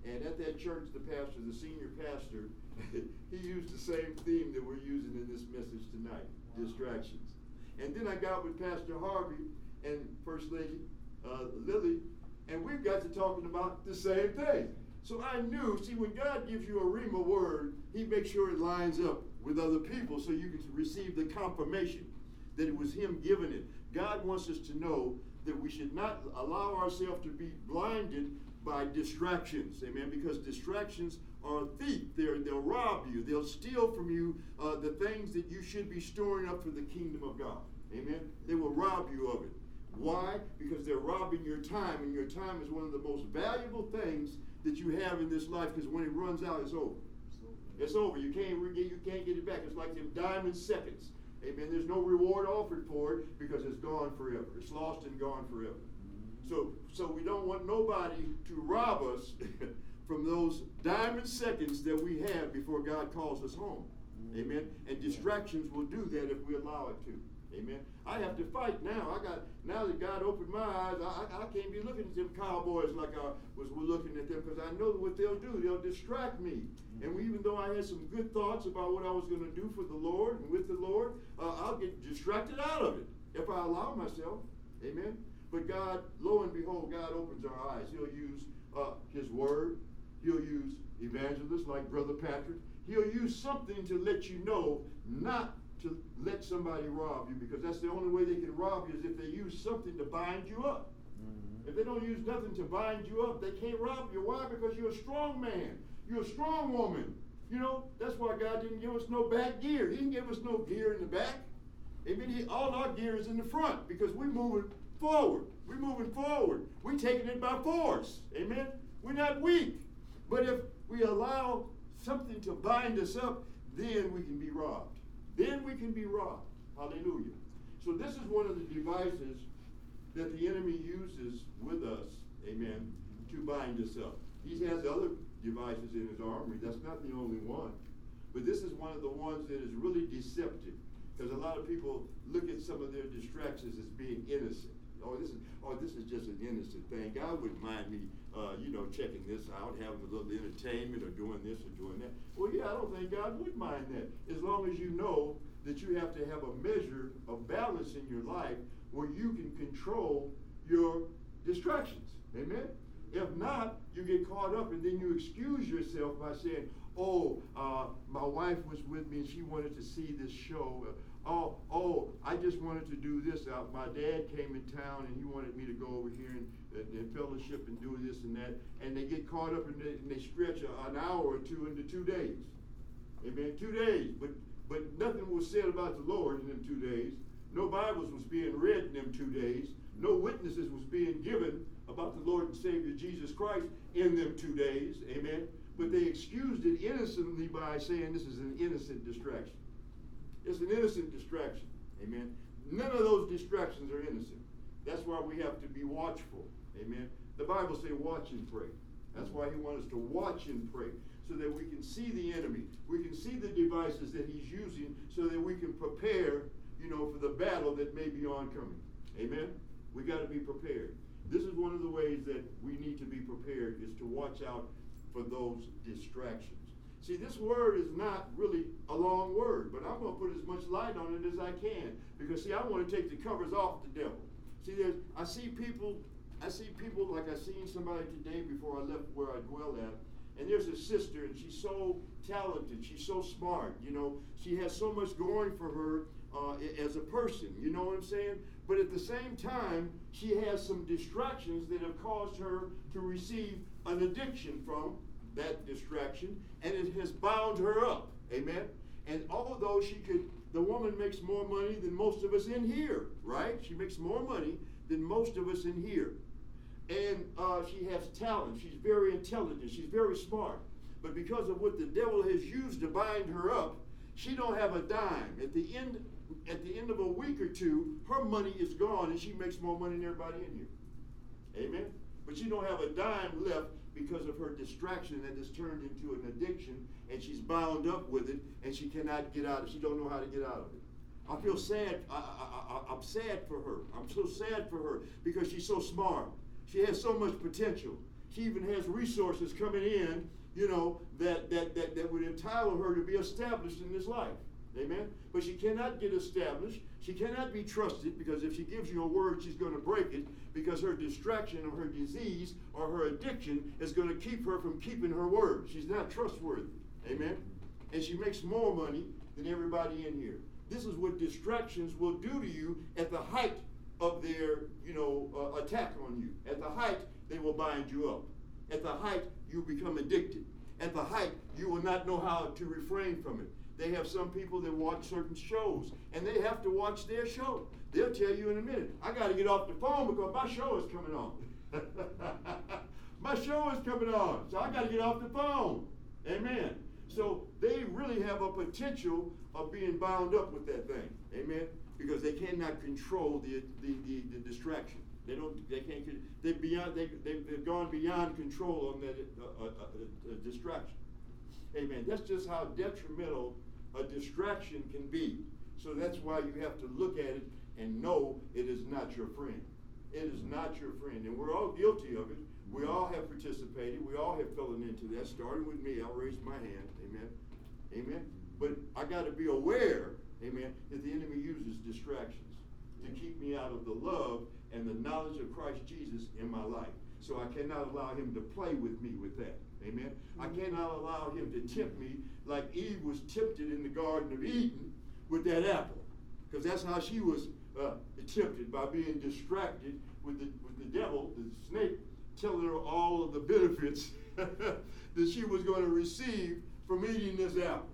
And at that church, the pastor, the senior pastor, he used the same theme that we're using in this message tonight wow. distractions. And then I got with Pastor Harvey and First Lady uh, Lily, and we've got to talking about the same thing. So I knew, see, when God gives you a Rhema word, He makes sure it lines up with other people so you can receive the confirmation that it was Him giving it. God wants us to know that we should not allow ourselves to be blinded by distractions. Amen. Because distractions are a thief. They're, they'll rob you. They'll steal from you uh, the things that you should be storing up for the kingdom of God. Amen. They will rob you of it. Why? Because they're robbing your time, and your time is one of the most valuable things that you have in this life. Because when it runs out, it's over. It's over. You can't you can't get it back. It's like them diamond seconds. Amen. There's no reward offered for it because it's gone forever. It's lost and gone forever. So so we don't want nobody to rob us from those diamond seconds that we have before God calls us home. Amen. And distractions will do that if we allow it to. Amen. I have to fight now. I got now that God opened my eyes. I, I, can't be looking at them cowboys like I was looking at them because I know what they'll do. They'll distract me. And we, even though I had some good thoughts about what I was going to do for the Lord and with the Lord, uh, I'll get distracted out of it if I allow myself. Amen. But God, lo and behold, God opens our eyes. He'll use uh, His Word. He'll use evangelists like Brother Patrick. He'll use something to let you know not to let somebody rob you because that's the only way they can rob you is if they use something to bind you up. Mm-hmm. If they don't use nothing to bind you up, they can't rob you. Why? Because you're a strong man. You're a strong woman. You know, that's why God didn't give us no back gear. He didn't give us no gear in the back. Amen. He, all our gear is in the front because we're moving forward. We're moving forward. We're taking it by force. Amen. We're not weak. But if we allow something to bind us up, then we can be robbed. Then we can be robbed. Hallelujah. So this is one of the devices that the enemy uses with us, amen, to bind us up. He has other devices in his armory. That's not the only one. But this is one of the ones that is really deceptive. Because a lot of people look at some of their distractions as being innocent. Oh, this is oh, this is just an innocent thing. God wouldn't mind me, uh, you know, checking this out, having a little entertainment, or doing this or doing that. Well, yeah, I don't think God would mind that, as long as you know that you have to have a measure of balance in your life where you can control your distractions. Amen. If not, you get caught up and then you excuse yourself by saying, "Oh, uh, my wife was with me and she wanted to see this show." Uh, oh, oh, I just wanted to do this. Uh, my dad came in town and he wanted me to go over here and, and, and fellowship and do this and that. And they get caught up and they, and they stretch an hour or two into two days. Amen. Two days. But but nothing was said about the Lord in them two days. No Bibles was being read in them two days. No witnesses was being given about the Lord and Savior Jesus Christ in them two days. Amen. But they excused it innocently by saying this is an innocent distraction. It's an innocent distraction. Amen. None of those distractions are innocent. That's why we have to be watchful. Amen. The Bible says watch and pray. That's why he wants us to watch and pray so that we can see the enemy. We can see the devices that he's using so that we can prepare, you know, for the battle that may be oncoming. Amen. We got to be prepared. This is one of the ways that we need to be prepared is to watch out for those distractions. See, this word is not really a long word, but I'm going to put as much light on it as I can because see, I want to take the covers off the devil. See, there's I see people, I see people like I seen somebody today before I left where I dwell at, and there's a sister, and she's so talented, she's so smart, you know, she has so much going for her uh, as a person, you know what I'm saying? But at the same time, she has some distractions that have caused her to receive an addiction from that distraction, and it has bound her up. Amen. And although she could, the woman makes more money than most of us in here, right? She makes more money than most of us in here. And uh, she has talent. She's very intelligent. She's very smart. But because of what the devil has used to bind her up, she don't have a dime. At the end, at the end of a week or two, her money is gone, and she makes more money than everybody in here. Amen. But she don't have a dime left because of her distraction that has turned into an addiction and she's bound up with it and she cannot get out. Of it. She don't know how to get out of it. I feel sad. I, I, am sad for her. I'm so sad for her because she's so smart. She has so much potential. She even has resources coming in, you know, that, that, that, that would entitle her to be established in this life. Amen? But she cannot get established. She cannot be trusted because if she gives you a word, she's going to break it because her distraction or her disease or her addiction is going to keep her from keeping her word. She's not trustworthy. Amen? And she makes more money than everybody in here. This is what distractions will do to you at the height of their, you know, uh, attack on you. At the height, they will bind you up. At the height, you become addicted. At the height, you will not know how to refrain from it. They have some people that watch certain shows, and they have to watch their show. They'll tell you in a minute, I got to get off the phone because my show is coming on. my show is coming on, so I got to get off the phone. Amen. So they really have a potential of being bound up with that thing. Amen. Because they cannot control the, the, the, the distraction. They don't. They can't. They beyond. They they they've gone beyond control on that uh, uh, uh, distraction. Amen. That's just how detrimental a distraction can be. So that's why you have to look at it and know it is not your friend. It is not your friend. And we're all guilty of it. We all have participated. We all have fallen into that, starting with me. I'll raise my hand. Amen. Amen. But I got to be aware, amen, that the enemy uses distractions to keep me out of the love and the knowledge of Christ Jesus in my life. So I cannot allow him to play with me with that. Amen. I cannot allow him to tempt me like Eve was tempted in the Garden of Eden with that apple. Because that's how she was uh, tempted by being distracted with the, with the devil, the snake, telling her all of the benefits that she was going to receive from eating this apple.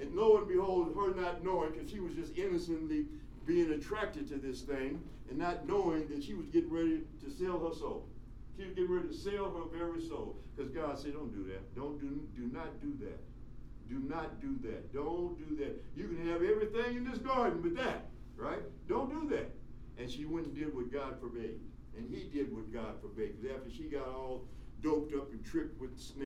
And lo and behold, her not knowing, because she was just innocently being attracted to this thing and not knowing that she was getting ready to sell her soul. She was getting ready to sell her very soul. Because God said, Don't do that. Don't do do not do that. Do not do that. Don't do that. You can have everything in this garden but that, right? Don't do that. And she went and did what God forbade. And he did what God forbade. Because after she got all doped up and tripped with the snake.